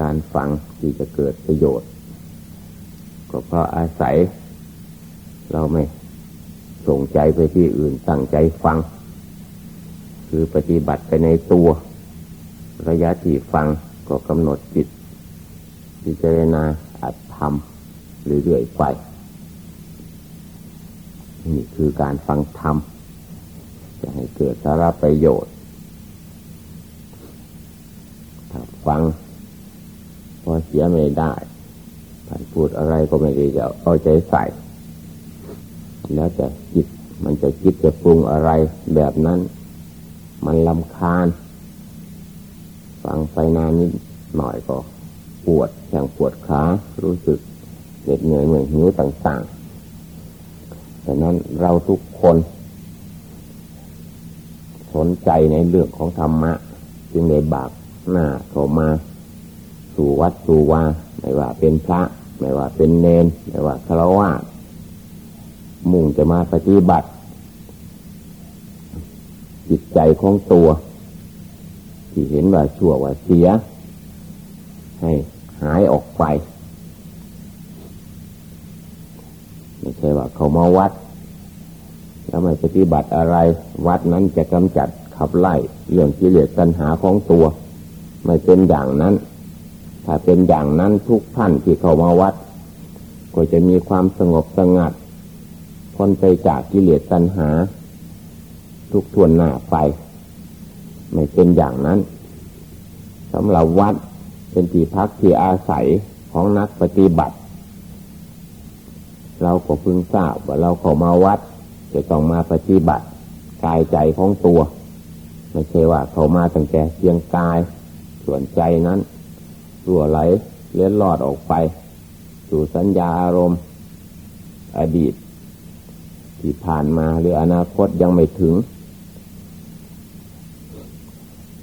การฟังที่จะเกิดประโยชน์ ก็เพราะอาศัย เราไม่ส่งใจไปที่อื่นตั้งใจฟัง คือปฏิบัติไปในตัว ระยะที่ฟังก็กำหนดจิตพิจารณาอัดทำเรื่อยๆไปนี่คือการฟังธรรมจะให้เกิดสาระประโยชน์ถ้าฟัง พอเสียไม่ได้ท่านพูดอะไรก็ไม่ได้จะเอาใจใส่ แล้วแต่จิตมันจะคิดจะปรุงอะไรแบบนั้น มันลำคาญ ฟังไปนานนิดหน่อยก็ปวดแข่งปวดขารู้สึกเหน็ดเหนื่อยเหนื่อยหิวต่างๆดังนั้นเราทุกคน สนใจในเรื่องของธรรมะ จึงได้บากหน้าเข้ามา สู่วัดสู่วาไม่ว่าเป็นพระ ไม่ว่าเป็นเนน ไม่ว่าคารวะมุ่งจะมาปฏิบัติ จิตใจของตัว ที่เห็นว่าชั่วว่าเสีย ให้หายออกไปไม่ใช่ว่าเขามาวัด แล้วไม่ปฏิบัติอะไร วัดนั้นจะกำจัดขับไล่เรื่องกิเลสตัณหาของตัว ไม่เป็นอย่างนั้น ถ้าเป็นอย่างนั้นทุกท่านที่เข้ามาวัด ก็จะมีความสงบสงัด พ้นไปจากกิเลสตัณหา ทุกทวนหน้าไป ไม่เป็นอย่างนั้นสำหรับวัดเป็นที่พักที่อาศัยของนักปฏิบัติ เราก็พึงทราบว่าเราเข้ามาวัด จะต้องมาปฏิบัติกายใจของตัว ไม่ใช่ว่าเขามาตั้งแต่เพียงกายส่วนใจนั้น ตัวไหลเลี้ยนลอดออกไป สู่สัญญาอารมณ์ อดีต ที่ผ่านมาหรืออนาคตยังไม่ถึง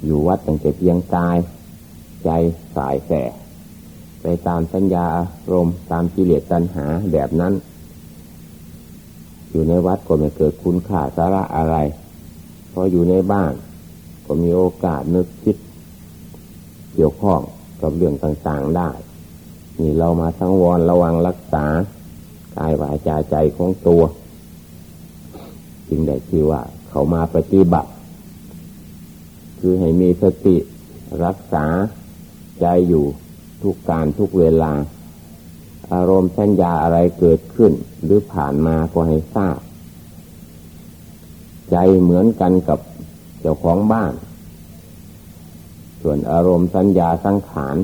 อยู่วัดตั้งแต่เพียงกาย ใจสายแสไปตามสัญญาอารมณ์ตามกิเลสตัณหาแบบนั้น อยู่ในวัดก็ไม่เกิดคุณค่าสาระอะไรเพราะอยู่ในบ้าน ก็มีโอกาสนึกคิดเกี่ยวข้อง กับเรื่องต่างๆได้ นี่เรามาทั้งวรระวังรักษากายวาจาใจของตัว จึงได้ชื่อว่า เขามาปฏิบัติ คือให้มีสติรักษาใจอยู่ทุกการทุกเวลา อารมณ์สัญญาอะไรเกิดขึ้น หรือผ่านมาก็ให้ทราบ ใจเหมือนกันกับเจ้าของบ้าน ส่วนอารมณ์สัญญาสังขาร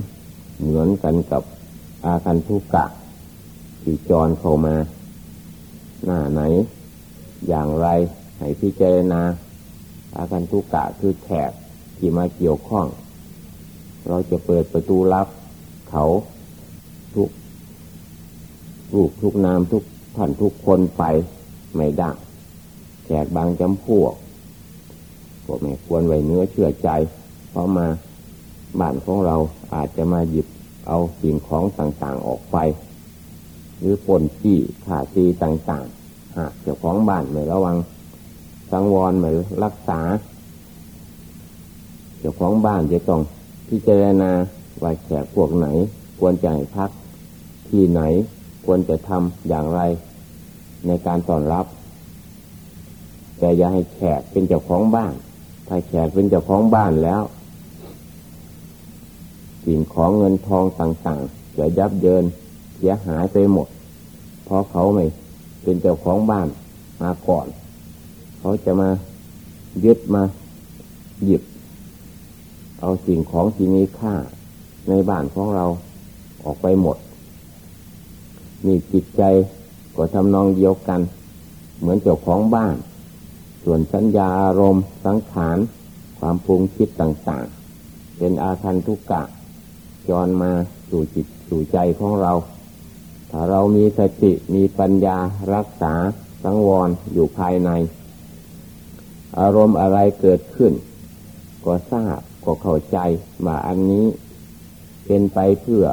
เหมือนกันกับอาคันทุกะที่จรเข้ามา หน้าไหน อย่างไรให้พิจารณาอาคันทุกะคือแขกที่มาเกี่ยวข้อง เราจะเปิดประตูรับเขาทุกรูปทุกนามทุกท่านทุกคนไปไม่ได้แขกบางจำพวกก็ไม่ควรไว้เนื้อเชื่อใจ เพรามาบ้านของเราอาจจะมาหยิบเอาสิ่งของต่างๆออกไป หรือปนจี้ขาตีต่างๆ หากเจ้าของบ้านไม่ระวัง สังวรไม่รักษา เจ้าของบ้านจะต้องพิจารณาว่าแขกพวกไหน ควรจะให้พัก ที่ไหนควรจะทำอย่างไร ในการต้อนรับ แต่อย่าให้แขกเป็นเจ้าของบ้าน ถ้าแขกเป็นเจ้าของบ้านแล้ว สิ่งของเงินทองต่างๆจะยับเยินเสียหายไปหมด เพราะเขาไม่เป็นเจ้าของบ้านมาก่อน เขาจะมายึดมาหยิบ เอาสิ่งของที่มีค่าในบ้านของเราออกไปหมด มีจิตใจก็ทำนองเดียวกัน เหมือนเจ้าของบ้าน ส่วนสัญญาอารมณ์สังขาร ความปรุงคิดต่างๆ เป็นอาคันทุกกะ จรมาสู่จิตสู่ใจของเรา ถ้าเรามีสติมีปัญญารักษาสังวรอยู่ภายใน อารมณ์อะไรเกิดขึ้น ก็ทราบก็เข้าใจว่าอันนี้ เป็นไปเพื่อ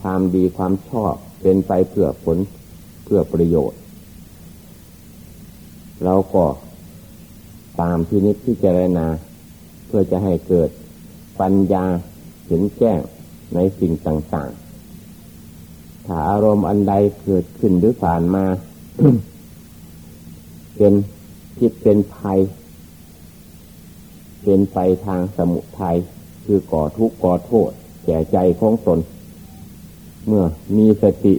ความดีความชอบ เป็นไปเพื่อผลเพื่อประโยชน์ เราก็ตามที่นิพพิจารณา เพื่อจะให้เกิดปัญญาเห็นแจ้ง ในสิ่งต่างๆ ถ้าอารมณ์อันใดเกิดขึ้นหรือผ่านมา เป็นคิดเป็นภัย เป็นไปทางสมุทัยคือก่อทุกข์ก่อโทษ แก่ใจของตน เมื่อมีสติ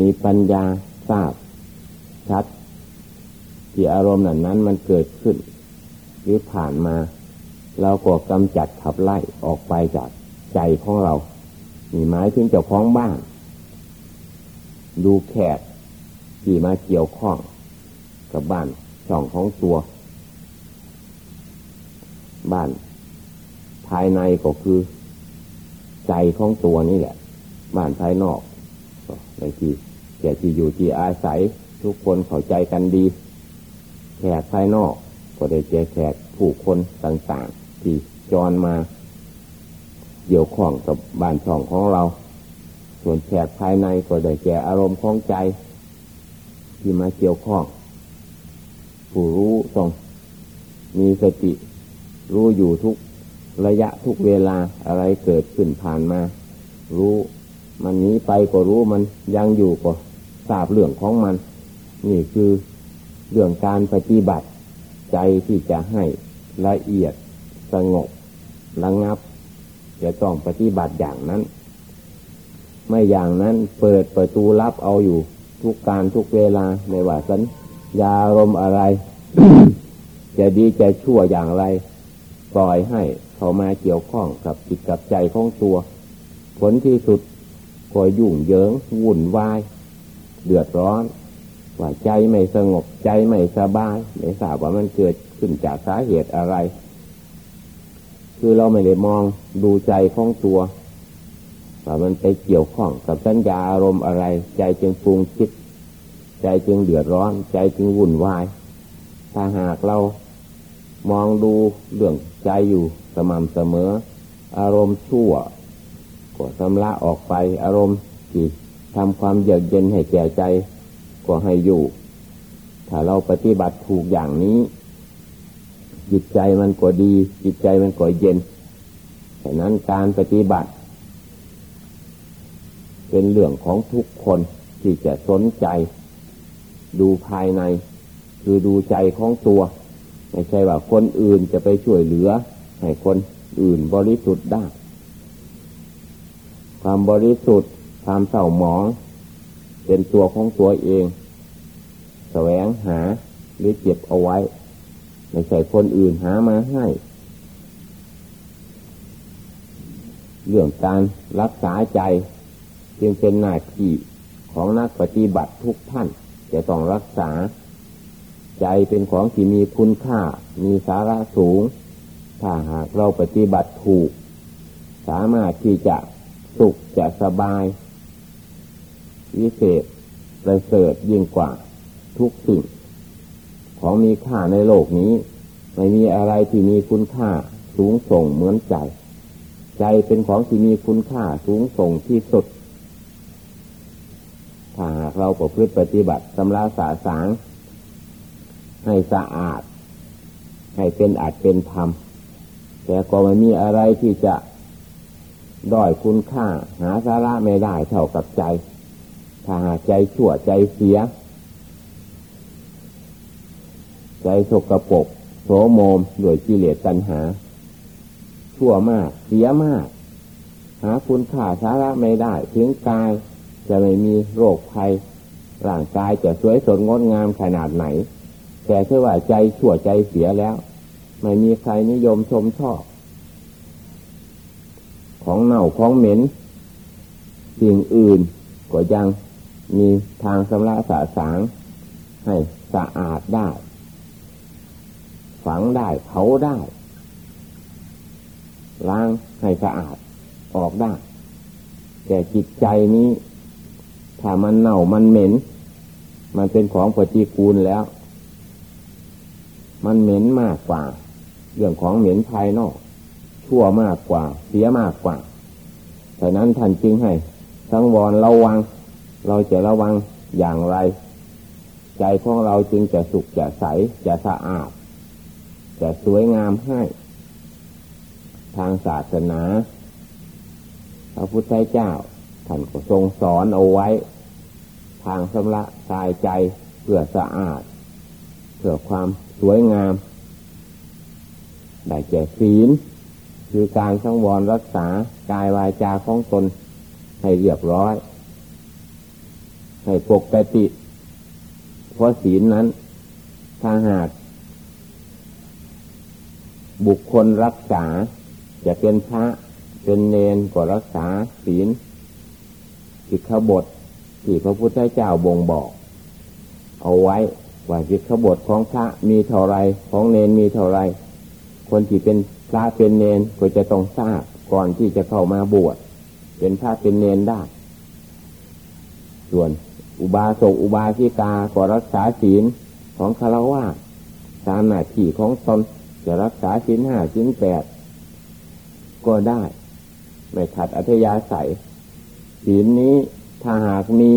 มีปัญญาทราบ ชัด ที่อารมณ์นั้นนั้นมันเกิดขึ้น หรือผ่านมา เราก็กำจัดขับไล่ออกไปจากใจของเรา มีหมายถึงเจ้าของบ้าน ดูแขกที่มาเกี่ยวข้องกับบ้านช่องของตัว บ้าน ภายในก็คือ ใจของตัวนี่แหละ บ้านภายนอกในที่แก่ที่อยู่ที่อาศัยทุกคนเข้าใจกันดี แขกภายนอก ก็ได้เจอแขกผู้คนต่าง ๆ ที่จรมา เกี่ยวข้องกับบ้านช่องของเรา ส่วนแขกภายในก็ได้แก่อารมณ์ของใจ ที่มาเกี่ยวข้อง ผู้รู้ต้องมีสติ รู้อยู่ทุกระยะทุกเวลาอะไรเกิดขึ้นผ่านมา รู้มันนี้ไปก็รู้มันยังอยู่ก็ทราบเรื่องของมัน นี่คือเรื่องการปฏิบัติ ใจที่จะให้ละเอียดสงบระงับ จะต้องปฏิบัติอย่างนั้น ไม่อย่างนั้นเปิดประตูรับเอาอยู่ทุกการทุกเวลาในว่าสัญญารมอะไร จะดีจะชั่วอย่างไร ปล่อยให้เขามาเกี่ยวข้องกับจิตกับใจของตัว ผลที่สุดก็ยุ่งเหยิงวุ่นวาย เดือดร้อน ว่าใจไม่สงบใจไม่สบายไม่ทราบว่ามันเกิดขึ้นจากสาเหตุอะไร คือเราไม่ได้มองดูใจของตัวว่ามันไปเกี่ยวข้องกับสัญญาอารมณ์อะไร ใจจึงปรุงคิด ใจจึงเดือดร้อน ใจจึงวุ่นวาย ถ้าหากเรามองดูเรื่องใจอยู่สม่ำเสมอ อารมณ์ชั่วก็ชำระออกไปอารมณ์ที่ทำความเยือกเย็นให้แก่ใจก็ให้อยู่ ถ้าเราปฏิบัติถูกอย่างนี้ จิตใจมันก็ดี จิตใจมันก็เย็นฉะนั้นการปฏิบัติ เป็นเรื่องของทุกคนที่จะสนใจ ดูภายใน คือดูใจของตัว ไม่ใช่ว่าคนอื่นจะไปช่วยเหลือ ให้คนอื่นบริสุทธิ์ได้ ความบริสุทธิ์ความเศร้าหมอง เป็นตัวของตัวเอง แสวงหาหรือเก็บเอาไว้ ไม่ใช่คนอื่นหามาให้ เรื่องการรักษาใจ จึงเป็นหน้าที่ของนักปฏิบัติทุกท่าน จะต้องรักษา ใจเป็นของที่มีคุณค่า มีสาระสูง ถ้าหากเราปฏิบัติถูก สามารถที่จะสุขจะสบาย วิเศษประเสริฐยิ่งกว่าทุกสิ่ง ของมีค่าในโลกนี้ ไม่มีอะไรที่มีคุณค่าสูงส่งเหมือนใจ ใจเป็นของที่มีคุณค่าสูงส่งที่สุด ถ้าหากเราประพฤติปฏิบัติสำราสาสางให้สะอาด ให้เป็นอาจเป็นธรรม แต่ก็ไม่มีอะไรที่จะด้อยคุณค่า หาสาระไม่ได้เท่ากับใจ ถ้าหากใจชั่วใจเสีย ใจสกปรกโสโมมด้วยกิเลสตัณหา ชั่วมาก เสียมาก หาคุณค่าสาระไม่ได้ถึงกาย จะไม่มีโรคภัยร่างกายจะสวยสดงดงามขนาดไหน แต่เชื่อว่าใจชั่วใจเสียแล้ว ไม่มีใครนิยมชมชอบ ของเน่าของเหม็น สิ่งอื่นก็ยังมีทางสำระสาสางให้สะอาดได้ ฝังได้เผาได้ ล้างให้สะอาดออกได้ แต่จิตใจนี้ ถ้ามันเน่ามันเหม็น มันเป็นของปฏิกูลแล้ว มันเหม็นมากกว่า เรื่องของเหม็นภายนอก ชั่วมากกว่า เสียมากกว่าฉะนั้นท่านจึงให้สังวรระวัง เราจะระวังอย่างไร ใจของเราจึงจะสุขจะใสจะสะอาด จะสวยงามให้ ทางศาสนาพระพุทธเจ้าท่านก็ทรงสอนเอาไว้ ทางสำระกายใจเพื่อสะอาด เพื่อความสวยงาม ได้แก่ศีล คือการสังวรรักษากายวายจาของตนให้เรียบร้อย ให้ปกติเพราะศีลนั้นถ้าหาก บุคคลรักษา จะเป็นพระเป็นเนนก็รักษาศีลสิกขบทที่พระพุทธเจ้าบ่งบอก เอาไว้ว่าสิกขบทของพระมีเท่าไรของเนนมีเท่าไร คนที่เป็นพระเป็นเนนก็จะต้องทราบก่อนที่จะเข้ามาบวชเป็นพระเป็นเนนได้ ส่วนอุบาสกอุบาสิกาก็รักษาศีลของคารวะตามหน้าที่ของตน จะรักษาศีลห้าศีลแปดก็ได้ ไม่ขัดอัธยาศัยศีลนี้ถ้าหากมี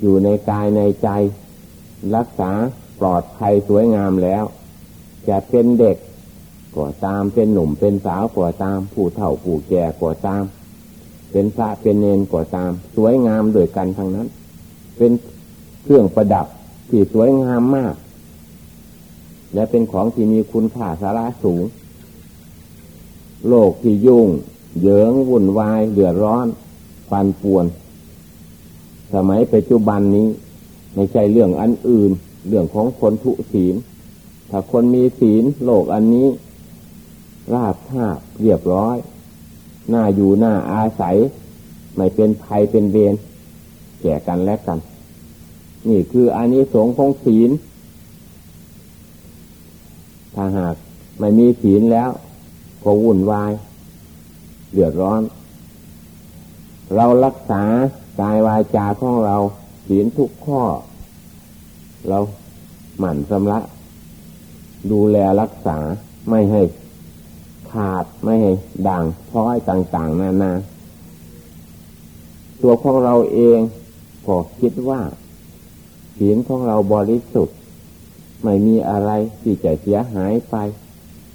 อยู่ในกายในใจ รักษาปลอดภัยสวยงามแล้ว จะเป็นเด็กก็ตามเป็นหนุ่มเป็นสาวก็ตาม ผู้เฒ่าผู้แก่ก็ตาม เป็นพระเป็นเนนก็ตาม สวยงามโดยกันทั้งนั้น เป็นเครื่องประดับที่สวยงามมาก และเป็นของที่มีคุณค่าสาระสูง โลกที่ยุ่ง เหยิงวุ่นวายเดือดร้อนปันป่วน สมัยปัจจุบันนี้ ไม่ใช่เรื่องอันอื่น เรื่องของคนทุศีล ถ้าคนมีศีลโลกอันนี้ ราบคาบเรียบร้อยหน้าอยู่หน้าอาศัย ไม่เป็นภัยเป็นเวรแก่กันและกัน นี่คืออานิสงส์ของศีล ถ้าหากไม่มีศีลแล้ว ก็วุ่นวาย เดือดร้อน เรารักษากายวาจาของเราศีลทุกข้อ เราหมั่นสำระดูแลรักษาไม่ให้ขาดไม่ให้ด่างพ้อยต่าง ๆนานาตัวของเราเองก็คิดว่าศีลของเราบริสุทธิ์ ไม่มีอะไรที่จะเสียหายไป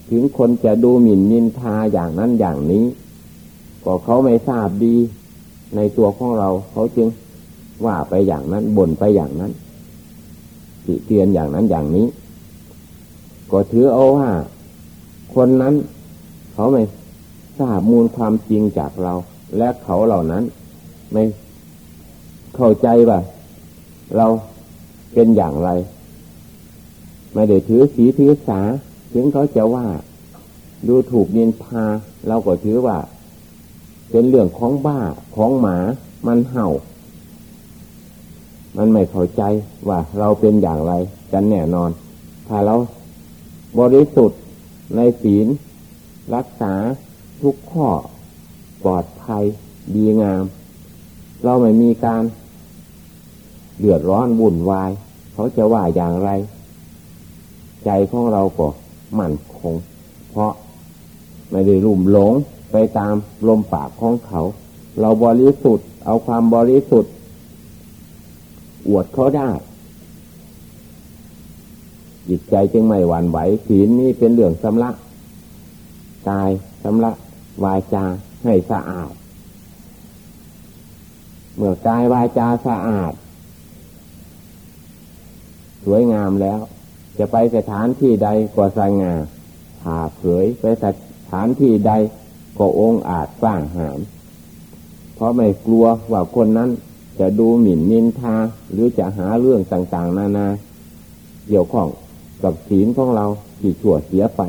ถึงคนจะดูหมิ่นนินทาอย่างนั้นอย่างนี้ ก็เขาไม่ทราบดี ในตัวของเราเขาจึงว่าไปอย่างนั้นบ่นไปอย่างนั้นติเตียนอย่างนั้นอย่างนี้ ก็ถือเอาว่า คนนั้น เขาไม่ทราบมูลความจริงจากเรา และเขาเหล่านั้น ไม่เข้าใจว่า เราเป็นอย่างไร ไม่ได้ถือสีถือสา ถึงเขาจะว่า ดูถูกนินทาเราก็ถือว่า เป็นเรื่องของบ้าของหมา มันเห่า มันไม่เข้าใจว่าเราเป็นอย่างไรกันแน่นอน ถ้าเราบริสุทธิ์ในศีล รักษาทุกข้อปลอดภัยดีงาม เราไม่มีการเดือดร้อนวุ่นวาย เขาจะว่าอย่างไร ใจของเราก็มั่นคง เพราะไม่ได้รุ่มหลงไปตามลมปากของเขา เราบริสุทธิ์ เอาความบริสุทธิ์ อวดเขาได้ จิตใจจึงไม่หวั่นไหวศีลนี้เป็นเรื่องสำลักกายสำลักวาจาให้สะอาด เมื่อกายวาจาสะอาด สวยงามแล้ว จะไปสถานที่ใดก็สง่าผ่าเผยไปสถานที่ใดก็องอาจสร้างหาม เพราะไม่กลัวว่าคนนั้นจะดูหมิ่นนินทาหรือจะหาเรื่องต่างๆ นานา เกี่ยวข้องกับศีลของเราที่ชั่วเสียไป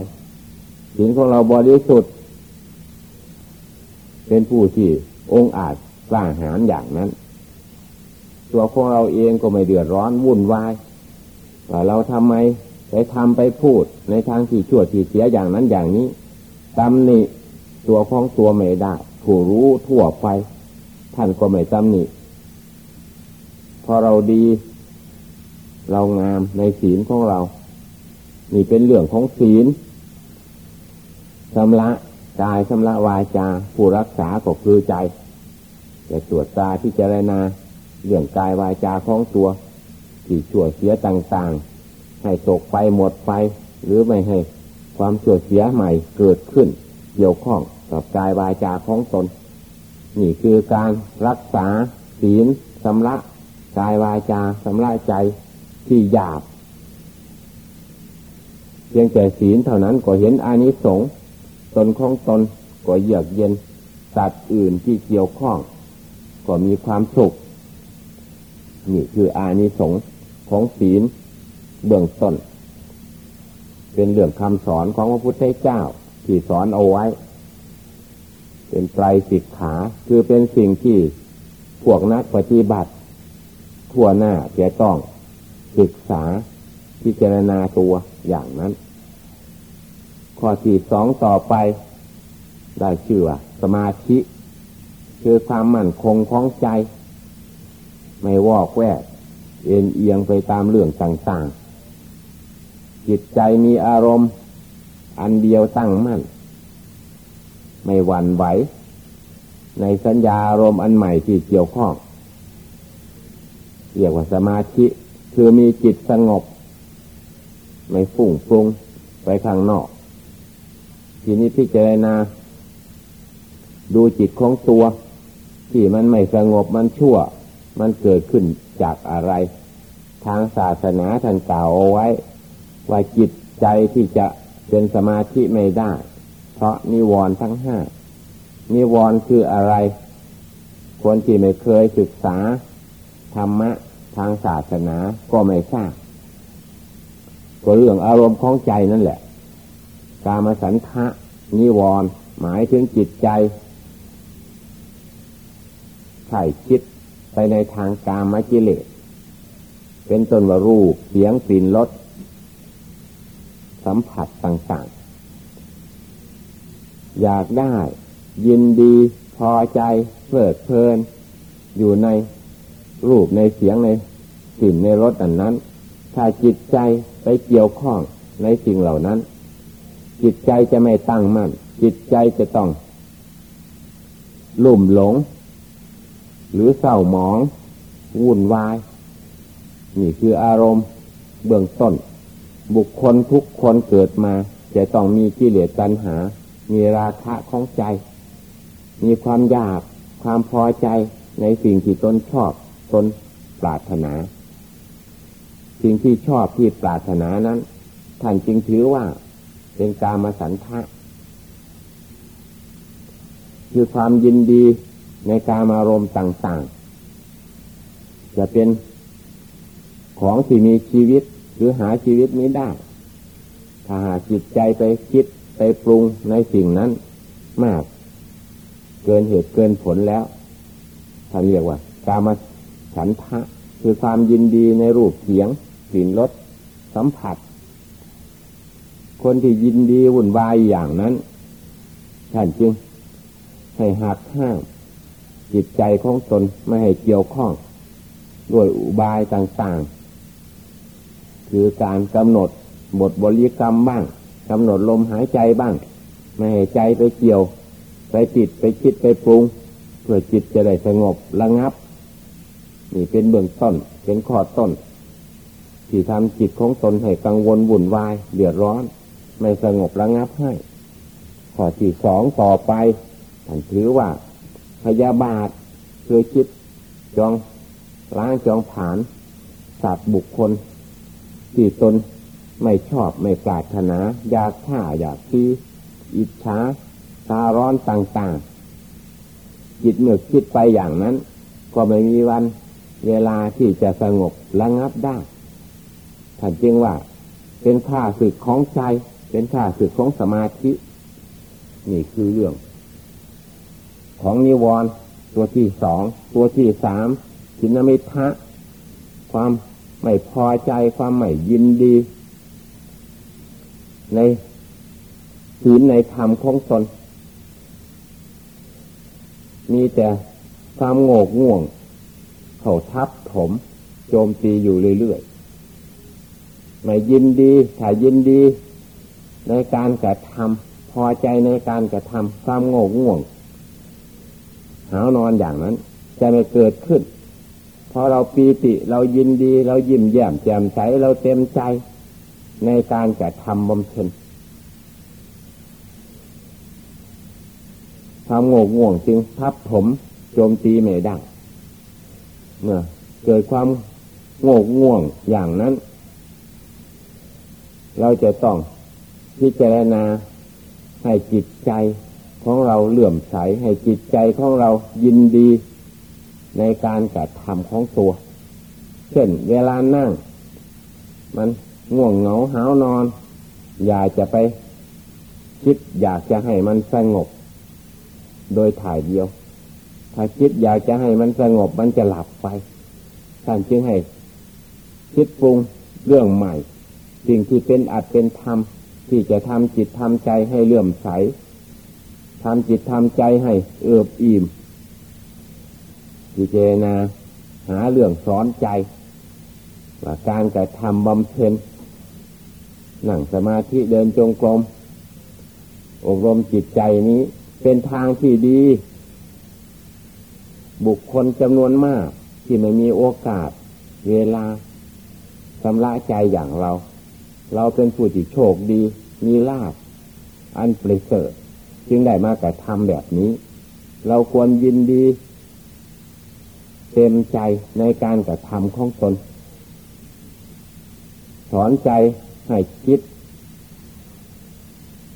ศีลของเราบริสุทธิ์เป็นผู้ที่องอาจสร้างหามอย่างนั้น ตัวของเราเองก็ไม่เดือดร้อนวุ่นวาย ว่าเราทำไมไปทำไปพูดในทางที่ชั่วที่เสียอย่างนั้นอย่างนี้ตำหนิตัวของตัวไม่ได้ผู้รู้ทั่วไป ท่านก็ไม่ตำหนิพอเราดี เรางามในศีลของเรา นี่เป็นเรื่องของศีลชำระกายชำระวาจา ผู้รักษาก็คือใจ แต่ตรวจตาที่เจรณาเรื่องกายวาจาของตัว ที่ชั่วเสียต่างๆ ให้ตกไปหมดไป หรือไม่ให้ความชั่วเสียใหม่เกิดขึ้น เกี่ยวข้องกับกายวาจาของตน นี่คือการรักษาศีลสำระกายวาจาสำระใจที่หยาบเพียงแต่ศีลเท่านั้นก็เห็นอานิสงส์ตนของตนก็เยือกเย็นสัตว์อื่นที่เกี่ยวข้อง ก็มีความสุข นี่คืออานิสงส์ ของศีลเบื้องต้น เป็นเรื่องคำสอนของพระพุทธเจ้า ที่สอนเอาไว้ เป็นไตรสิกขาคือเป็นสิ่งที่พวกนักปฏิบัติ ทั่วหน้าจะต้องศึกษาพิจารณาตัวอย่างนั้น ข้อที่สองต่อไป ได้ชื่อว่าสมาธิ คือความมั่นคงของใจ ไม่วอกแวก เอ็นเอียงไปตามเรื่องต่างๆ จิตใจมีอารมณ์ อันเดียวตั้งมั่น ไม่หวั่นไหว ในสัญญาอารมณ์อันใหม่ที่เกี่ยวข้องเรียกว่าสมาธิคือมีจิตสงบ ไม่ฟุ้งฟรุงไปข้างนอก ทีนี้พิจารณา ดูจิตของตัว ที่มันไม่สงบมันชั่ว มันเกิดขึ้นจากอะไร ทางศาสนาท่านกล่าวเอาไว้ ว่าจิตใจที่จะเป็นสมาธิไม่ได้ เพราะนิวรณ์ทั้งห้านิวรณ์คืออะไร คนที่ไม่เคยศึกษา ธรรมะทางศาสนาก็ไม่ทราบก็เรื่องอารมณ์ของใจนั่นแหละ กามสันทะนิวรณ์หมายถึงจิตใจใช่คิด ไปในทางกามกิเลส เป็นต้นว่ารูปเสียงกลิ่นรสสัมผัสต่างๆ อยากได้ ยินดีพอใจเพลิดเพลิน อยู่ในรูปในเสียงในกลิ่นในรสอันนั้น ถ้าจิตใจไปเกี่ยวข้องในสิ่งเหล่านั้น จิตใจจะไม่ตั้งมั่นจิตใจจะต้อง ลุ่มหลง หรือเศร้าหมอง วุ่นวาย นี่คืออารมณ์เบื้องต้น บุคคลทุกคนเกิดมา จะต้องมีกิเลสตัณหา มีราคะของใจ มีความอยาก ความพอใจในสิ่งที่ตนชอบตนปรารถนา สิ่งที่ชอบที่ปรารถนานั้น ท่านจึงถือว่า เป็นการมาสันทะคือความยินดี ในการอารมณ์ต่างๆ จะเป็นของที่มีชีวิตหรือหาชีวิตนี้ได้ ถ้าหาจิตใจไปคิดไปปรุงในสิ่งนั้นมาก เกินเหตุเกินผลแล้วท่านเรียกว่า การมาฉันทะคือความยินดีในรูปเสียงกลิ่นรสสัมผัส คนที่ยินดีวุ่นวายอย่างนั้น ท่านจึงให้หักห้าม จิตใจของตนไม่ให้เกี่ยวข้อง ด้วยอุบายต่างๆ คือการกำหนดบทบริกรรมบ้างกำหนดลมหายใจบ้าง ไม่ให้ใจไปเกี่ยว ไปติดไปคิดไปปรุง เพื่อจิตจะได้สงบระงับ นี่เป็นเบื้องต้นเป็นข้อต้น ที่ทำจิตของตนให้กังวลวุ่นวายเดือดร้อน ไม่สงบระงับให้ข้อที่สองต่อไปท่านถือว่า พยาบาทเคยคิดจองล้างจองผานสัตว์บุคคล ที่ตนไม่ชอบไม่ปรารถนา อยากฆ่าอยากตีอิจฉาตาร้อนต่างๆ จิตเมื่อคิดไปอย่างนั้น ก็ไม่มีวันเวลาที่จะสงบระงับได้ท่านจึงว่า เป็นข้าศึกของใจ เป็นข้าศึกของสมาธิ นี่คือเรื่อง ของนิวรณ์ตัวที่สอง ตัวที่สามจินมิทะความไม่พอใจความไม่ยินดี ในศีลในธรรมของตนมีแต่ความโงกง่วง เขาทับถม โจมตีอยู่เรื่อยๆ ไม่ยินดีถ้ายินดี ในการกระทำพอใจในการกระทำความโง่ง่วง หาวนอนอย่างนั้น จะไม่เกิดขึ้น พอเราปีติเรายินดีเรายิ้มแย้มแจ่มใสเราเต็มใจในการกระทำบำเพ็ญความโง่ง่วงจึงทับถมโจมตีไม่ได้เมื่อเกิดความโง่ง่วงอย่างนั้น เราจะต้องพิจารณาให้จิตใจ ของเราเลื่อมใสให้จิตใจของเรายินดีในการกระทำของตัว เช่น เวลานั่ง มันง่วงเหงาหาวนอน อยากจะไปคิดอยากจะให้มันสงบ โดยถ่ายเดียว ถ้าคิดอยากจะให้มันสงบมันจะหลับไป ท่านจึงให้ คิดปรุงเรื่องใหม่ สิ่งที่เป็นอัดเป็นธรรมที่จะทำจิตทำใจให้เลื่อมใส ทำจิตทำใจให้เอือบอิ่มพิจารณาหาเรื่องสอนใจว่าการกระทำบำเพ็ญนั่งสมาธิเดินจงกรมอบรมจิตใจนี้ เป็นทางที่ดี บุคคลจำนวนมาก ที่ไม่มีโอกาส เวลาสำละใจอย่างเรา เราเป็นผู้ที่โชคดี มีลาภอันประเสริฐ จึงได้มากระทำแบบนี้ เราควรยินดี เต็มใจในการกระทำของตนสอนใจให้คิด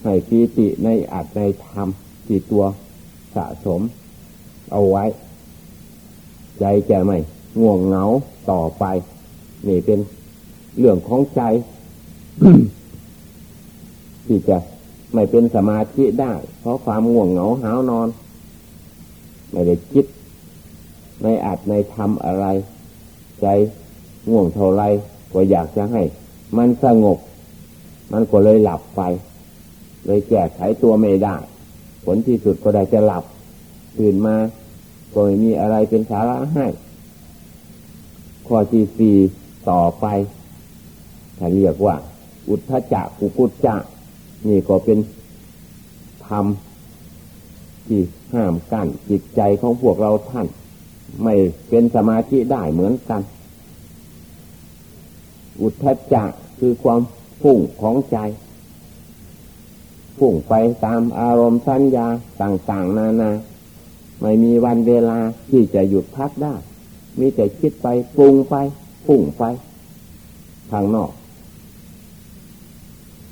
ให้ปีติในอัตในธรรมที่ตัวสะสม เอาไว้ ใจจะไม่ง่วงเหงาต่อไป นี่เป็นเรื่องของใจ ที่จะ ไม่เป็นสมาธิได้ เพราะความง่วงเหงาหานอน ไม่ได้คิด ในอาจในทำอะไร ใจง่วงเท่าไรก็อยากจะให้ มันสงบ มันก็เลยหลับไป เลยแก้ไขตัวไม่ได้ ผลที่สุดก็ได้จะหลับ ตื่นมาก็ไม่มีอะไรเป็นสาระให้ข้อที่สี่ต่อไปถ้าเรียกว่า อุทธจักกุกุจจะ นี่ก็เป็นธรรมที่ห้ามกั้นจิตใจของพวกเราท่าน ไม่เป็นสมาธิได้เหมือนกัน อุทธจักคือความฟุ้งของใจฟุ้งไปตามอารมณ์สัญญาต่างๆ นานา ไม่มีวันเวลาที่จะหยุดพักได้ มีแต่คิดไปปรุงไปฟุ้งไป ทางนอก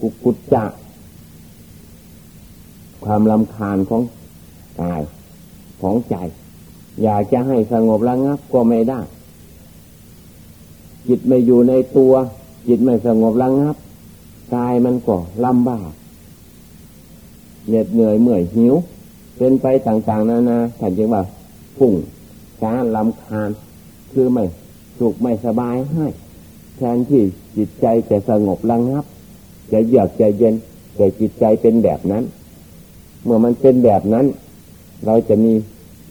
กุกุจจะ ความลำคาญของกายของใจ อยากจะให้สงบระงับก็ไม่ได้ จิตไม่อยู่ในตัว จิตไม่สงบระงับกายมันก็ลำบากเหน็ดเหนื่อยเมื่อยหิว เป็นไปต่างๆนานาท่านจึงว่าฝุ่งการลำคาญ คือไม่สุขไม่สบายให้ แทนที่จิตใจจะสงบระงับ จะเยือกจะเย็นแต่จิตใจเป็นแบบนั้น เมื่อมันเป็นแบบนั้น เราจะมี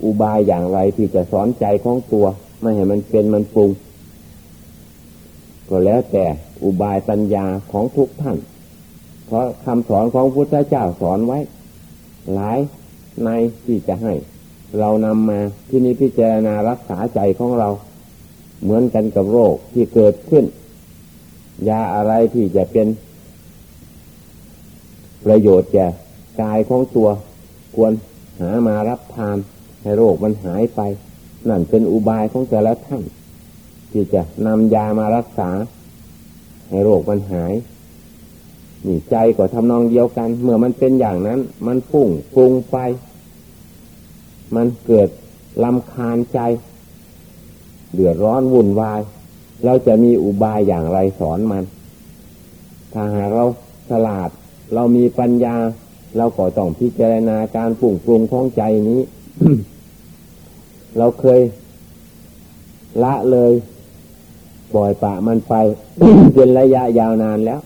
อุบายอย่างไรที่จะสอนใจของตัว ไม่ให้มันเป็นมันปรุง ก็แล้วแต่อุบายปัญญาของทุกท่าน เพราะคำสอนของพุทธเจ้าสอนไว้ หลายในที่จะให้ เรานำมาที่นี้พิจารณารักษาใจของเรา เหมือนกันกับโรคที่เกิดขึ้น ยาอะไรที่จะเป็น ประโยชน์แก่ กายของตัว ควรหามารับทานให้โรคมันหายไป นั่นเป็นอุบายของแต่ละท่าน ที่จะนำยามารักษา ให้โรคมันหายนี่ใจก็ทำนองเดียวกัน เมื่อมันเป็นอย่างนั้น มันพุ่งปรุงไป มันเกิดลำคาญใจ เดือดร้อนวุ่นวาย เราจะมีอุบายอย่างไรสอนมัน ถ้าหากเราฉลาด เรามีปัญญา เราก็ต้องพิจารณาการปรุงปรุงของใจนี้ เราเคยละเลยปล่อยปะมันไปเป็นระยะยาวนานแล้ว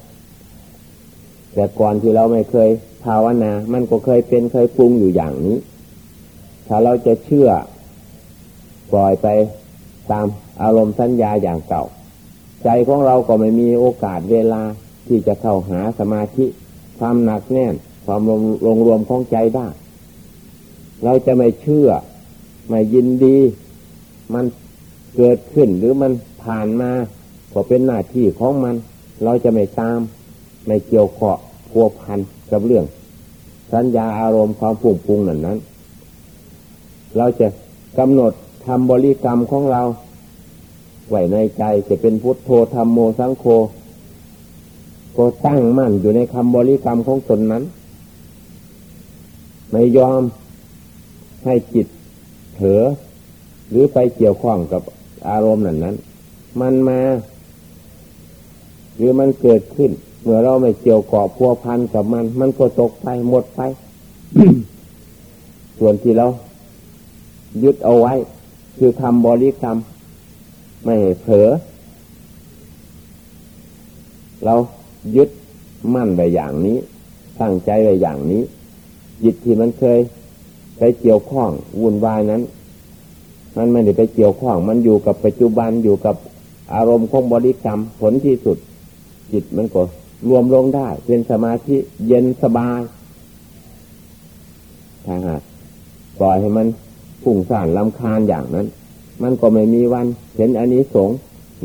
แต่ก่อนที่เราไม่เคยภาวนา มันก็เคยเป็นเคยปรุงอยู่อย่างนี้ ถ้าเราจะเชื่อ ปล่อยไปตามอารมณ์สัญญาอย่างเก่า ใจของเราก็ไม่มีโอกาสเวลาที่จะเข้าหาสมาธิความหนักแน่น ความลงลงรวมของใจได้ เราจะไม่เชื่อ ไม่ยินดี มันเกิดขึ้นหรือมันผ่านมาก็เป็นหน้าที่ของมัน เราจะไม่ตาม ไม่เกี่ยวข้องพัวพันกับเรื่อง สัญญาอารมณ์ความปุ่งปรุงนั้นนั้น เราจะกำหนดทำบริกรรมของเราไว้ในใจจะเป็นพุทโธธรรมโมสังโฆก็ตั้งมั่นอยู่ในคำบริกรรมของตนนั้น ไม่ยอมให้จิตเถอหรือไปเกี่ยวข้องกับอารมณ์นั้นนั้น มันมา หรือมันเกิดขึ้น เมื่อเราไม่เกี่ยวกอบพัวพันกับมัน มันก็ตกไปหมดไป ส่วนที่เรายึดเอาไว้ คือทำบริกรรม ไม่เผลอเรายึดมั่นไปอย่างนี้ตั้งใจไปอย่างนี้ จิตที่มันเคยไปเกี่ยวข้องวุ่นวายนั้น มันไม่ได้ไปเกี่ยวข้อง มันอยู่กับปัจจุบันอยู่กับอารมณ์ของบริกรรมผลที่สุด จิตมันก็รวมลงได้ เป็นสมาธิเย็นสบายถ้าหากปล่อยให้มันพุ่งสานลำคาญอย่างนั้น มันก็ไม่มีวัน เห็นอันนี้สง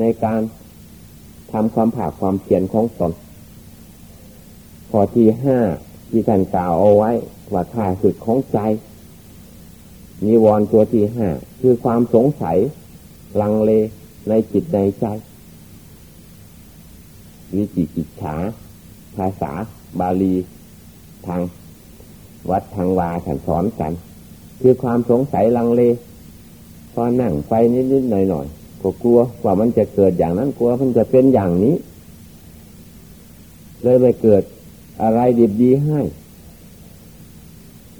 ในการทำความผาความเพียรของตนข้อที่ห้า ที่ท่านกล่าวเอาไว้ ว่าท่าสึกของใจมีวรตัวที่ห้าคือความสงสัย ลังเลในจิตในใจ วิจิกิจฉา ภาษา บาลี ทาง วัดทางวาท่านสอนกัน คือความสงสัยลังเลพอนั่งไปนิดๆหน่อยๆก็กลัวว่ามันจะเกิดอย่างนั้นกลัวมันจะเป็นอย่างนี้ เลยไปเกิด อะไรดีดีให้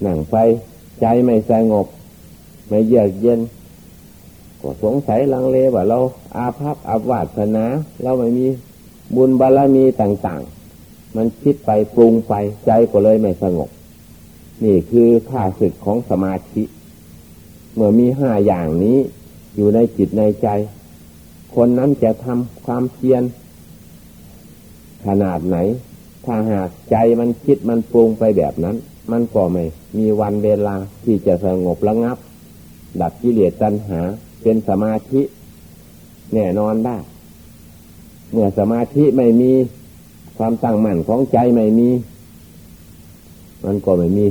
นั่งไปใจไม่สงบ ไม่เยือกเย็นก็สงสัยลังเลว่าเราอาภัพอาวาสนาเราไม่มีบุญบารมีต่างๆ มันคิดไปปรุงไปใจก็เลยไม่สงบ นี่คือข้าศึกของสมาธิ เมื่อมีห้าอย่างนี้อยู่ในจิตในใจ คนนั้นจะทำความเพียรขนาดไหน ถ้าหากใจมันคิดมันปรุงไปแบบนั้น มันก็ไม่มีวันเวลาที่จะสงบระงับ ดับกิเลสตัณหา เป็นสมาธิแน่นอนได้ เมื่อสมาธิไม่มีความตั้งมั่นของใจไม่มี มันก็ไม่มี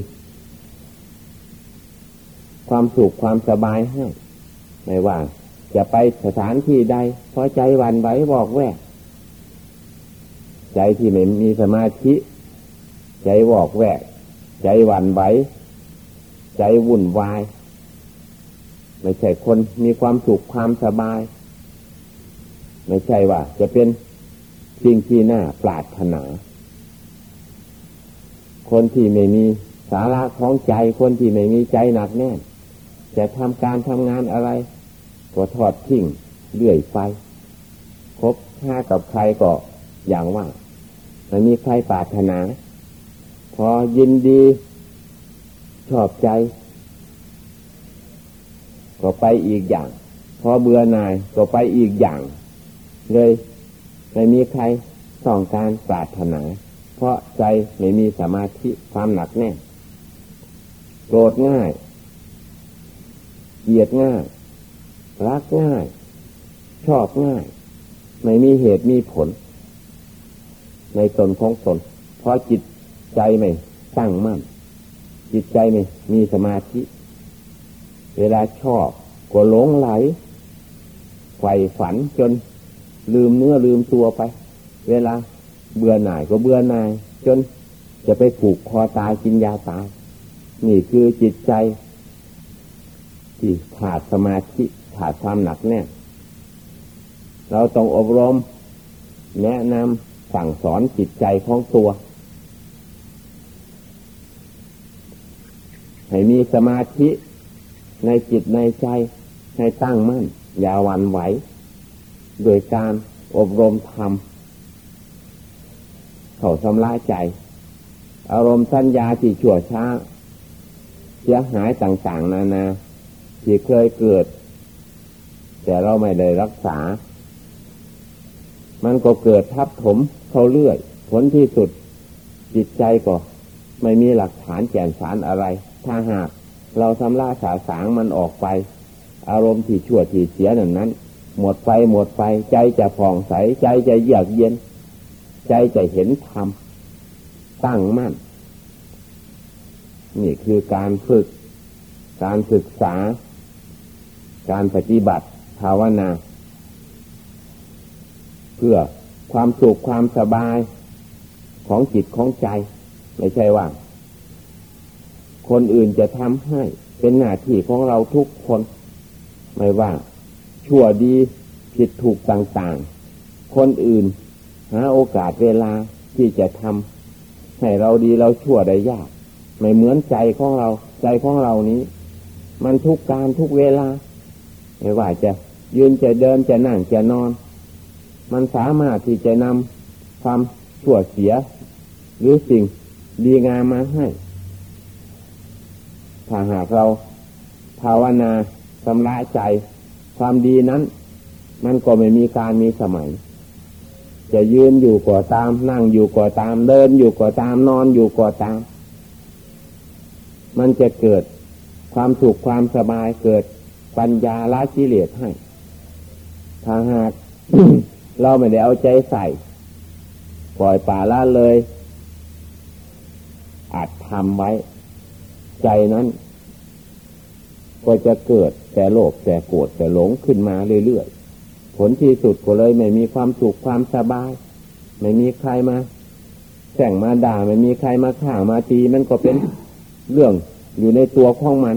ความสุขความสบายให้ไม่ว่า จะไปสถานที่ใดพอใจวันไหวบอกแวก ใจที่ไม่มีสมาธิ ใจวอกแวก ใจหวั่นไหว ใจวุ่นวาย ไม่ใช่คนมีความสุขความสบาย ไม่ใช่ว่าจะเป็นสิ่งที่น่าปรารถนา คนที่ไม่มีสาระของใจ คนที่ไม่มีใจหนักแน่น จะทำการทำงานอะไรก็ทอดทิ้งเลื่อยไปคบค้ากับใครก็ อย่างว่าไม่มีใครปรารถนา พอยินดี ชอบใจ ก็ไปอีกอย่าง พอเบื่อหน่ายก็ไปอีกอย่าง เลยไม่มีใครต้องการปรารถนา เพราะใจไม่มีสมาธิความหนักแน่นโกรธง่ายเกลียดง่าย รักง่าย ชอบง่าย ไม่มีเหตุมีผล ในตนของตนเพราะจิตใจไม่ตั้งมั่น จิตใจไม่มีสมาธิ เวลาชอบก็หลงไหลไฟฝันจนลืมเนื้อลืมตัวไป เวลาเบื่อหน่ายก็เบื่อหน่าย จนจะไปผูกคอตายกินยาตาย นี่คือจิตใจ ที่ขาดสมาธิขาดความหนักแน่เราต้องอบรม แนะนำ สั่งสอนจิตใจของตัว ให้มีสมาธิในจิตในใจ ให้ตั้งมั่น อย่าหวั่นไหว โดยการอบรมธรรมเขาสำลาใจ อารมณ์สัญญาที่ชั่วช้า เสียหายต่างๆ นานาที่เคยเกิด แต่เราไม่ได้รักษา มันก็เกิดทับถม เขาเลื่อย ผลที่สุดจิตใจก็ไม่มีหลักฐานแก่นสารอะไร ถ้าหากเราทำล่าสาสางมันออกไป อารมณ์ที่ชั่วที่เสียนั้นนั้น หมดไปหมดไป ใจจะผ่องใส ใจจะเยือกเย็น ใจจะเห็นธรรมตั้งมั่น นี่คือการฝึก การศึกษา การปฏิบัติภาวนา เพื่อ ความสุขความสบายของจิตของใจ ไม่ใช่ว่า คนอื่นจะทำให้ เป็นหน้าที่ของเราทุกคน ไม่ว่า ชั่วดีผิดถูกต่าง ๆ คนอื่น หาโอกาสเวลาที่จะทำให้เราดีเราชั่วได้ยาก ไม่เหมือนใจของเรา ใจของเรานี้ มันทุกการทุกเวลา ไม่ว่าจะยืนจะเดินจะนั่งจะนอน มันสามารถที่จะนำความชั่วเสีย หรือสิ่งดีงามมาให้ ถ้าหากเราภาวนาสำระใจ ความดีนั้น มันก็ไม่มีการมีสมัย จะยืนอยู่ก่อตาม นั่งอยู่ก่อตาม เดินอยู่ก่อตามนอนอยู่ก่อตาม มันจะเกิดความสุขความสบายเกิดปัญญาละกิเลสให้ถ้าหาก เราไม่ได้เอาใจใส่ ปล่อยป่าละเลย อาจทำไว้ ใจนั้น ก็จะเกิดแต่โลภแต่โกรธแต่หลงขึ้นมาเรื่อยๆ ผลที่สุดก็เลยไม่มีความสุขความสบาย ไม่มีใครมาแข่งมาด่าไม่มีใครมาข่ามาตีมันก็เป็นเรื่องอยู่ในตัวของมัน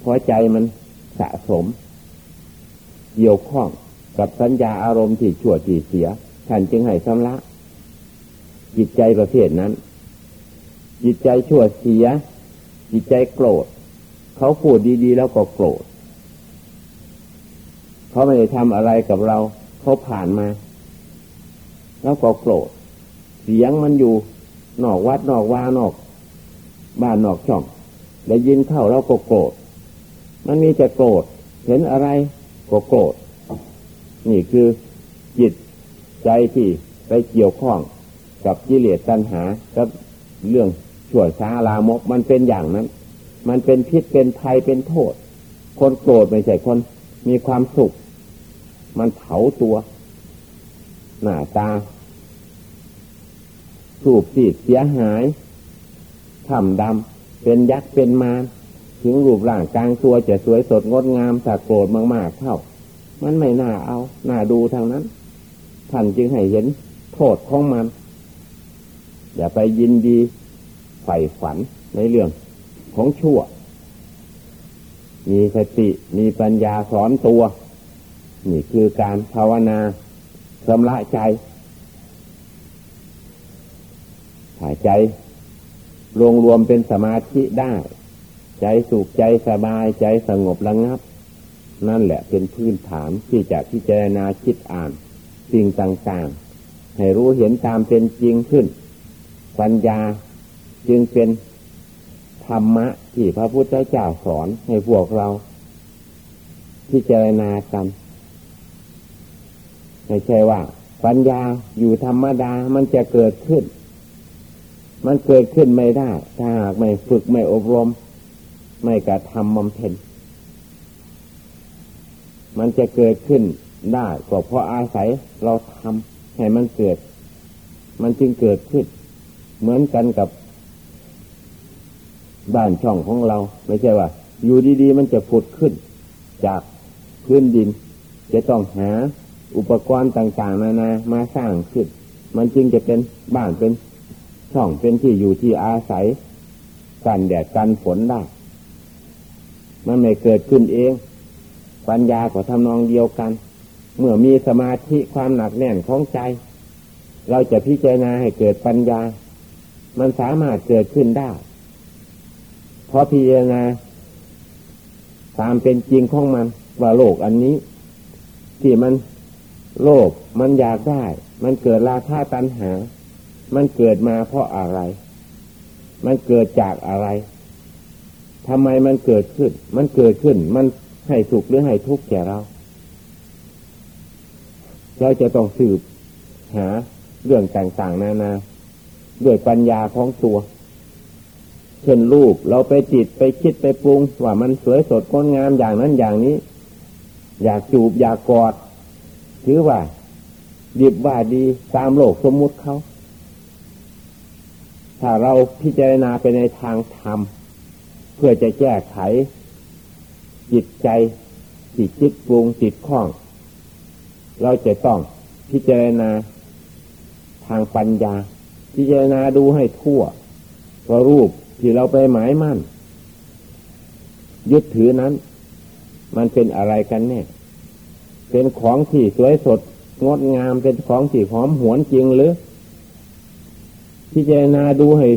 เพราะใจมันสะสมเกี่ยวข้อง กับสัญญาอารมณ์ที่ชั่วที่เสีย ท่านจึงให้ชำระ จิตใจประเภทนั้น จิตใจชั่วเสีย จิตใจโกรธ เขาพูดดีๆ แล้วก็โกรธ เขาไม่ได้ทำอะไรกับเรา เขาผ่านมา แล้วก็โกรธ เสียงมันอยู่ นอกวัดนอกวานอกบ้านนอกช่องได้ยินเข้าเราก็โกรธ มันมีแต่โกรธ เห็นอะไรก็โกรธ นี่คือจิตใจที่ไปเกี่ยวข้องกับกิเลสตัณหากับเรื่องชั่วช้าลามกมันเป็นอย่างนั้น มันเป็นพิษเป็นภัยเป็นโทษ คนโกรธไม่ใช่คนมีความสุข มันเผาตัว หน้าตาสูบสีดเสียหายทำดำเป็นยักษ์เป็นมารถึงรูปร่างกลางตัวจะสวยสดงดงามแต่โกรธมากๆเข้า มันไม่น่าเอา น่าดูทางนั้น ท่านจึงให้เห็นโทษของมัน อย่าไปยินดีใฝ่ฝันในเรื่องของชั่ว มีสติมีปัญญาสอนตัว นี่คือการภาวนาสำละใจหายใจ รวมรวมเป็นสมาธิได้ ใจสุขใจสบายใจสงบระงับ นั่นแหละเป็นพื้นฐานที่จะพิจารณาคิดอ่าน สิ่งต่างๆ ให้รู้เห็นตามเป็นจริงขึ้น ปัญญาจึงเป็นธรรมะที่พระพุทธเจ้าสอนให้พวกเรา พิจารณากันไม่ใช่ว่า ปัญญาอยู่ธรรมดามันจะเกิดขึ้น มันเกิดขึ้นไม่ได้ ถ้าหากไม่ฝึกไม่อบรม ไม่กระทำบำเพ็ญ มันจะเกิดขึ้นได้ก็เพราะอาศัยเราทำให้มันเกิด มันจึงเกิดขึ้น เหมือนกันกับบ้านช่องของเรา ไม่ใช่ว่า อยู่ดีๆ มันจะผุดขึ้น จากพื้นดิน จะต้องหาอุปกรณ์ต่างๆนานามาสร้างขึ้น มันจึงจะเป็นบ้านเป็นช่องเป็นที่อยู่ที่อาศัยกันแดดกันฝนได้ มันไม่เกิดขึ้นเอง ปัญญาก็ทำนองเดียวกัน เมื่อมีสมาธิความหนักแน่นของใจ เราจะพิจารณาให้เกิดปัญญา มันสามารถเกิดขึ้นได้ เพราะพิจารณาตามเป็นจริงของมันว่าโลกอันนี้ ที่มันโลภมันอยากได้ มันเกิดราคาตัณหา มันเกิดมาเพราะอะไร มันเกิดจากอะไรทำไมมันเกิดขึ้น มันเกิดขึ้น มัน ให้สุขหรือให้ทุกข์แก่เรา เราจะต้องสืบหาเรื่องต่างๆนานาด้วยปัญญาของตัว เช่นรูปเราไปจิตไปคิดไปปรุง ว่ามันสวยสดงดงามอย่างนั้นอย่างนี้ อยากจูบอยากกอดถือว่าดีบว่าดีตามโลกสมมุติเขา ถ้าเราพิจารณาไปในทางธรรมพื่อจะแก้ไข จิตใจจิตคิดปรุงจิตข้อง เราจะต้องพิจารณาทางปัญญา พิจารณาดูให้ทั่วว่ารูปที่เราไปหมายมั่น ยึดถือนั้น มันเป็นอะไรกันแน่เป็นของที่สวยสดงดงามเป็นของที่หอมหวนจริงหรือ พิจารณาดูให้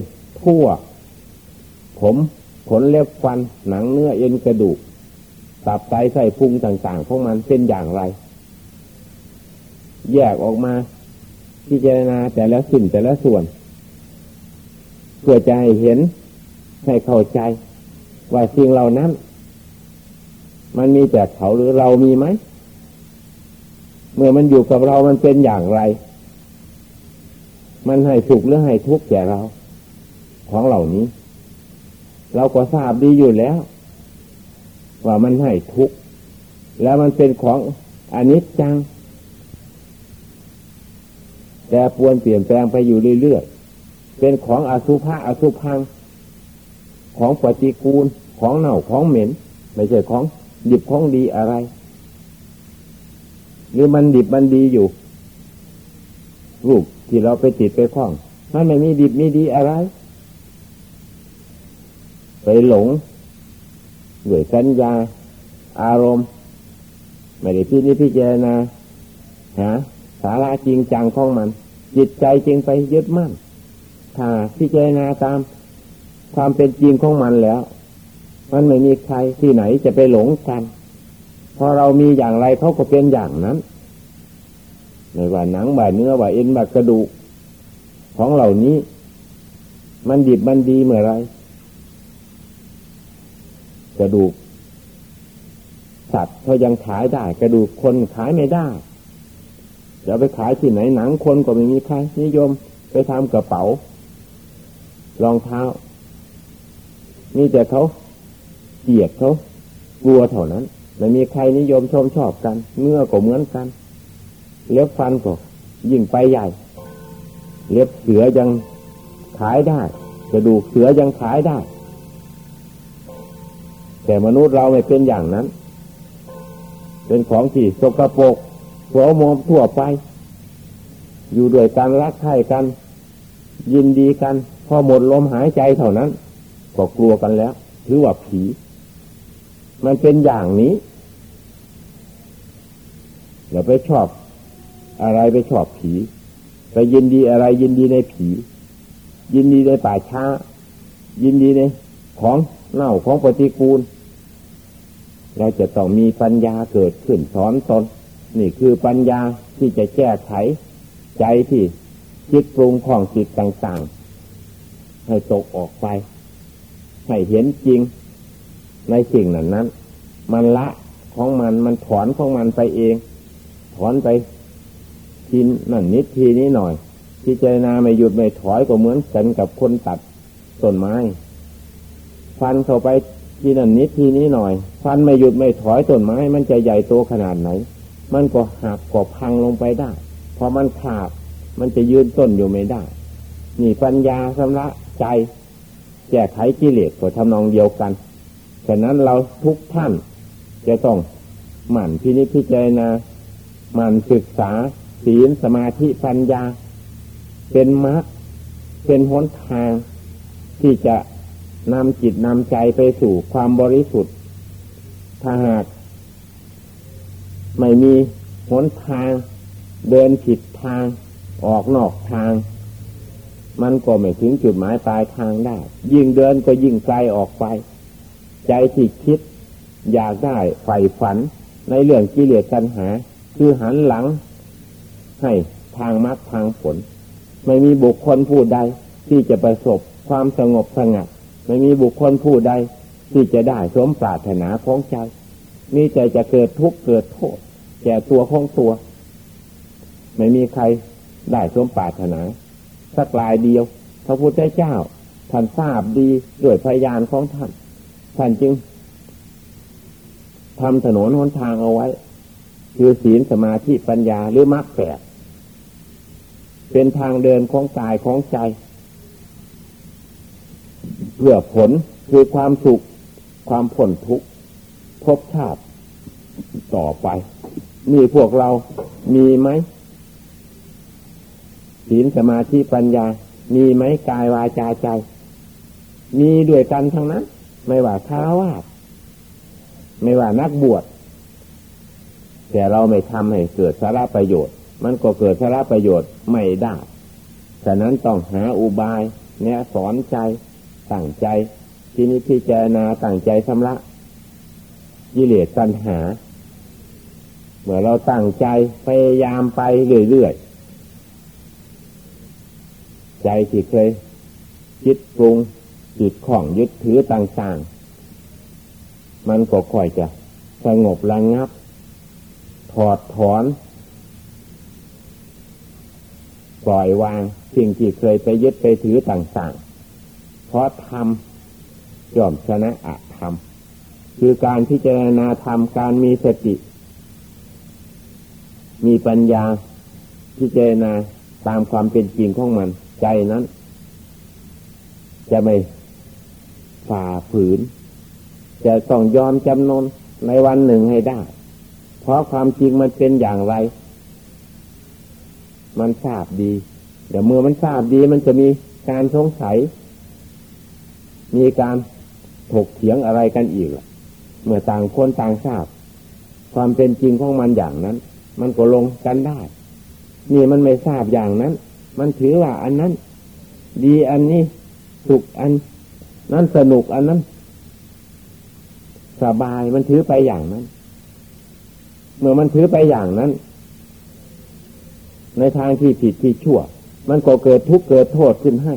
ทั่ว ผมขนเล็บฟันหนังเนื้อเอ็นกระดูก ตับไตไส้พุงต่างๆพวกมันเป็นอย่างไร แยกออกมาพิจารณาแต่ละสิ่งแต่ละส่วน เพื่อจะให้เห็นให้เข้าใจ ว่าสิ่งเหล่านั้น มันมีแต่เขาหรือเรามีไหม เมื่อมันอยู่กับเรามันเป็นอย่างไร มันให้สุขหรือให้ทุกข์แก่เรา ของเหล่านี้ เราก็ทราบดีอยู่แล้ว ว่ามันให้ทุกข์แล้วมันเป็นของอนิจจัง แต่ปวนเปลี่ยนแปลงไปอยู่เรื่อยๆเป็นของอสุภะอสุพัง ของปฏิกูลของเน่าของเหม็น ไม่ใช่ของดิบของดีอะไร หรือมันดิบมันดีอยู่ รูปที่เราไปติดไปคล้องมันไม่มีดิบมีดีอะไร ไปหลง ด้วยสัญญา อารมณ์ ไม่ได้พิจิตพิจารณาหาสาระจริงจังของมัน จิตใจจึงไปยึดมั่น ถ้าพิจารณาตามความเป็นจริงของมันแล้ว มันไม่มีใครที่ไหนจะไปหลงกันพอเรามีอย่างไรเขาก็เป็นอย่างนั้นไม่ว่าหนังบ่าเนื้อว่าเอ็นบ่ากระดูกของเหล่านี้ มันดิบมันดีเมื่อไร กระดูก สัตว์เขายังขายได้ กระดูกคนขายไม่ได้จะไปขายที่ไหนหนังคนก็ไม่มีใครนิยม ไปทำกระเป๋ารองเท้า นี่แต่เขาเกลียดเขากลัวเท่านั้นไม่มีใครนิยมชมชอบกันเนื้อก็เหมือนกัน เล็บฟันก็ยิ่งไปใหญ่ เล็บเสือยังขายได้ กระดูกเสือยังขายได้ แต่มนุษย์เราไม่เป็นอย่างนั้น เป็นของที่สกปรกโสมอมทั่วไป อยู่ด้วยการรักใคร่กัน ยินดีกัน พอหมดลมหายใจเท่านั้น ก็กลัวกันแล้ว ถือว่าผี มันเป็นอย่างนี้อย่าไปชอบอะไรไปชอบผีไปยินดีอะไรยินดีในผี ยินดีในป่าช้า ยินดีในของเน่าของปฏิกูล เราจะต้องมีปัญญาเกิดขึ้นสอนตน นี่คือปัญญาที่จะแก้ไข ใจที่คิดปรุงของจิตต่างๆ ให้ตกออกไป ให้เห็นจริงในสิ่งนั้นนั้น มันละของมันมันถอนของมันไปเอง ถอนไปทีนั่นนิดทีนี้หน่อยที่เจนาไม่หยุดไม่ถอยก็เหมือนกันกับคนตัดต้นไม้ ฟันเข้าไป ทีนั่นนิดทีนี้หน่อย ฟันไม่หยุดไม่ถอยต้นไม้ มันจะใหญ่โตขนาดไหน มันก็หักก็พังลงไปได้ พอมันขาดมันจะยืนต้นอยู่ไม่ได้ นี่ปัญญาสำระใจแก้ไขกิเลสก็ทำนองเดียวกัน ฉะนั้นเราทุกท่านจะต้องหมั่นพินิจพิจารณาหมั่นศึกษาศีลสมาธิปัญญา เป็นมรรคเป็นหนทางที่จะ นำจิตนำใจไปสู่ความบริสุทธิ์ถ้าหากไม่มีหนทาง เดินผิดทาง ออกนอกทาง มันก็ไม่ถึงจุดหมายปลายทางได้ ยิ่งเดินก็ยิ่งไกลออกไป ใจที่คิด อยากได้ใฝ่ฝัน ในเรื่องกิเลสตัณหา คือหันหลัง ให้ทางมรรคทางผล ไม่มีบุคคลผู้ใดที่จะประสบความสงบสงัด ไม่มีบุคคลผู้ใดที่จะได้สมปรารถนาของใจมีใจจะเกิดทุกข์เกิดโทษแก่ตัวของตัว ไม่มีใครได้สมปรารถนา สักลายเดียว พระพุทธเจ้าท่านทราบดีด้วยพยานของท่าน ท่านจึงทำถนนหนทางเอาไว้ คือศีลสมาธิปัญญาหรือมรรคแปดเป็นทางเดินของกายของใจ เพื่อผลคือความสุขความผลทุกข์พบชาติต่อไปมีพวกเรามีไหมศีลสมาธิปัญญา มีไหมกายวาจาใจ มีด้วยกันทั้งนั้น ไม่ว่าคารวะไม่ว่านักบวชแต่เราไม่ทำให้เกิดสาระประโยชน์ มันก็เกิดสาระประโยชน์ไม่ได้ ฉะนั้นต้องหาอุบายเนี่ยสอนใจ ตั้งใจที่นี้ที่เจนาตั้งใจชำระยิเลสตัณหา เมื่อเราตั้งใจพยายามไปเรื่อยๆใจที่เคยคิดปรุงจิตของยึดถือต่างๆ มันก็ค่อยจะสงบระงับ ถอดถอน ปล่อยวางสิ่งที่เคยไปยึดไปถือต่างๆ เพราะธรรมย่อมชนะอะธรรม คือการพิจารณาธรรมการมีสติ มีปัญญาพิจารณาตามความเป็นจริงของมัน ใจนั้น จะไม่ฝ่าฝืน จะต้องยอมจำนนในวันหนึ่งให้ได้ เพราะความจริงมันเป็นอย่างไร มันทราบดี เดี๋ยวเมื่อมันทราบดีมันจะมีการสงสัย มีการถกเถียงอะไรกันอีกเมื่อต่างคนต่างทราบ ความเป็นจริงของมันอย่างนั้น มันก็ลงกันได้ นี่มันไม่ทราบอย่างนั้น มันถือว่าอันนั้น ดีอันนี้สุขอัน นั้นสนุกอันนั้น สบายมันถือไปอย่างนั้น เมื่อมันถือไปอย่างนั้น ในทางที่ผิดที่ชั่ว มันก็เกิดทุกข์เกิดโทษขึ้นให้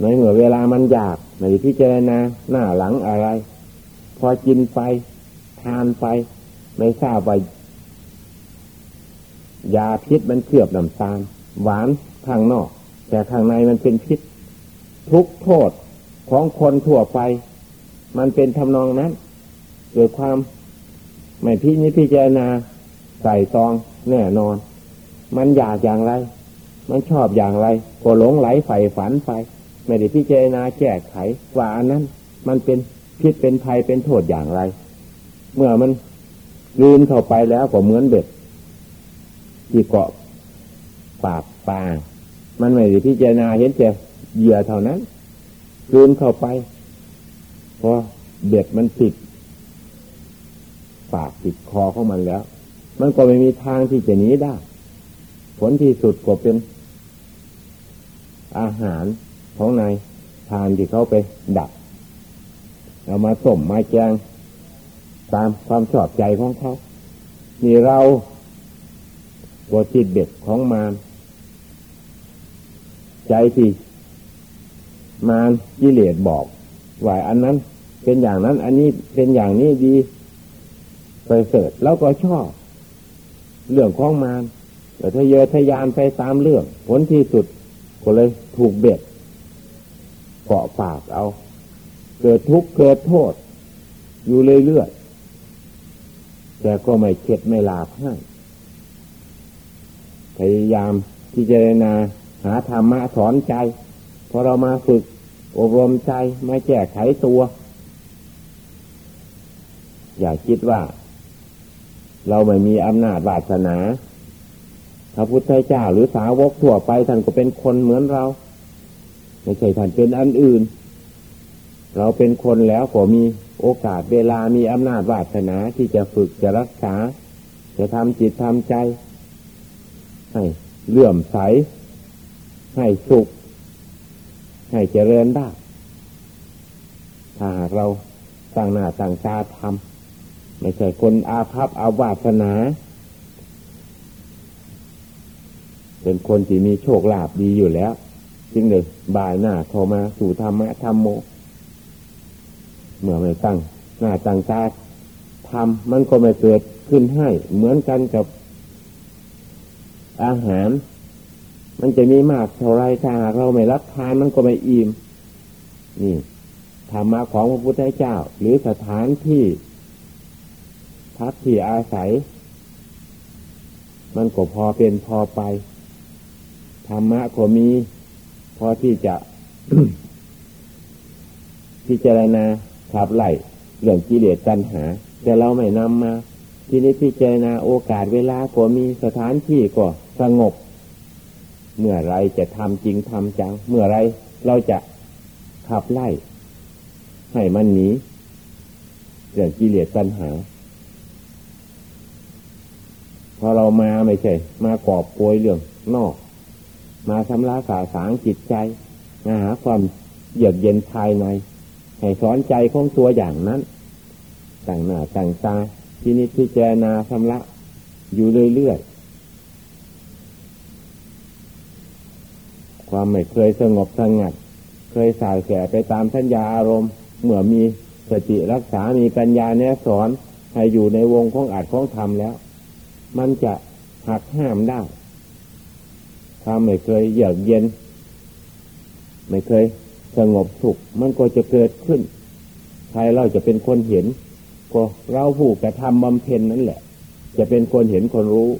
ในเมื่อเวลามันอยากในพิจารณาหน้าหลังอะไร พอกินไป ทานไป ไม่ทราบว่ายาพิษมันเคลือบน้ำตาล หวานทางนอก แต่ทางในมันเป็นพิษ ทุกโทษของคนทั่วไป มันเป็นทำนองนั้นเกิดความไม่พิจิตพิจารณาใส่ตองแน่นอน มันอยากอย่างไร มันชอบอย่างไร ก็หลงไหลใฝ่ฝันไป ไม่ได้พิจารณาแก้ไขว่าอันนั้น มันเป็นพิษเป็นภัยเป็นโทษอย่างไร เมื่อมันลืนเข้าไปแล้วก็เหมือนเบ็ดที่เกาะปากปลามันไม่ได้พิจารณาเห็นแต่เหยื่อเท่านั้นลืนเข้าไปเพอเบ็ดมันติดปากติดคอของมันแล้ว มันก็ไม่มีทางที่จะหนีได้ ผลที่สุดก็เป็นอาหาร ของนายทานที่เขาไปดับเอามาส่มมาแกงตามความชอบใจของเขานี่เราตัวจิตเด็ดของมารใจที่มารกิเลสบอกว่าอันนั้น เป็นอย่างนั้น อันนี้เป็นอย่างนี้ดีไปเสดแล้วก็ชอบ เรื่องของมารแต่ทะเยอทะยานไปตามเรื่อง ผลที่สุดก็เลยถูกเบ็ด เกาะปากเอา เกิดทุกข์เกิดโทษ อยู่เรื่อยๆแต่ก็ไม่เข็ดไม่ลาบให้พยายามที่จะนาหาธรรมะสอนใจพอเรามาฝึกอบรมใจมาแก้ไขตัว อย่าคิดว่า เราไม่มีอำนาจวาสนาพระพุทธเจ้าหรือสาวกทั่วไปท่านก็เป็นคนเหมือนเรา ไม่ใช่ท่านเป็นอันอื่น เราเป็นคนแล้วก็มีโอกาสเวลามีอำนาจวาสนาที่จะฝึกจะรักษา จะทำจิตทำใจ ให้เลื่อมใส ให้สุข ให้เจริญได้ถ้าเราตั้งหน้าตั้งตาทำไม่ใช่คนอาภัพอาวาสนา เป็นคนที่มีโชคลาภดีอยู่แล้ว จึงเลยบ่ายหน้าเข้ามาสู่ธรรมะธรรมโม เมื่อไม่ตั้ง หน้าตั้งตาทำมันก็ไม่เกิดขึ้นให้ เหมือนกันกับอาหาร มันจะมีมากเท่าไรถ้าเราไม่รับทานมันก็ไม่อิ่มนี่ธรรมะของพระพุทธเจ้า หรือสถานที่พักที่อาศัย มันก็พอเป็นพอไปธรรมะก็มี พอที่จะพิจารณาขับไล่เรื่องกิเลสตัณหา แต่เราไม่นำมา ที่นี้พิจารณาโอกาสเวลาก็มีสถานที่ก็สงบ เมื่อไรจะทำจริงทำจัง เมื่อไรเราจะขับไล่ ให้มันหนีเรื่องกิเลสตัณหาพอเรามาไม่ใช่ มากอบโกยเรื่องนอก มาชำระสาสางจิตใจหาความเยือกเย็นภายในให้สอนใจของตัวอย่างนั้นต่างหน้าต่างตาที่นิพิจารณาชำระอยู่เรื่อยๆความไม่เคยสงบสงัด เคยสายแสไปตามสัญญาอารมณ์เมื่อมีสติรักษามีปัญญาแนะสอนให้อยู่ในวงของอาจของธรรมแล้ว มันจะหักห้ามได้ ถ้าไม่เคยเยือกเย็น ไม่เคยสงบสุข มันก็จะเกิดขึ้น ใครเราจะเป็นคนเห็น ก็เราผู้กระทำบำเพ็ญนั่นแหละ จะเป็นคนเห็นคนรู้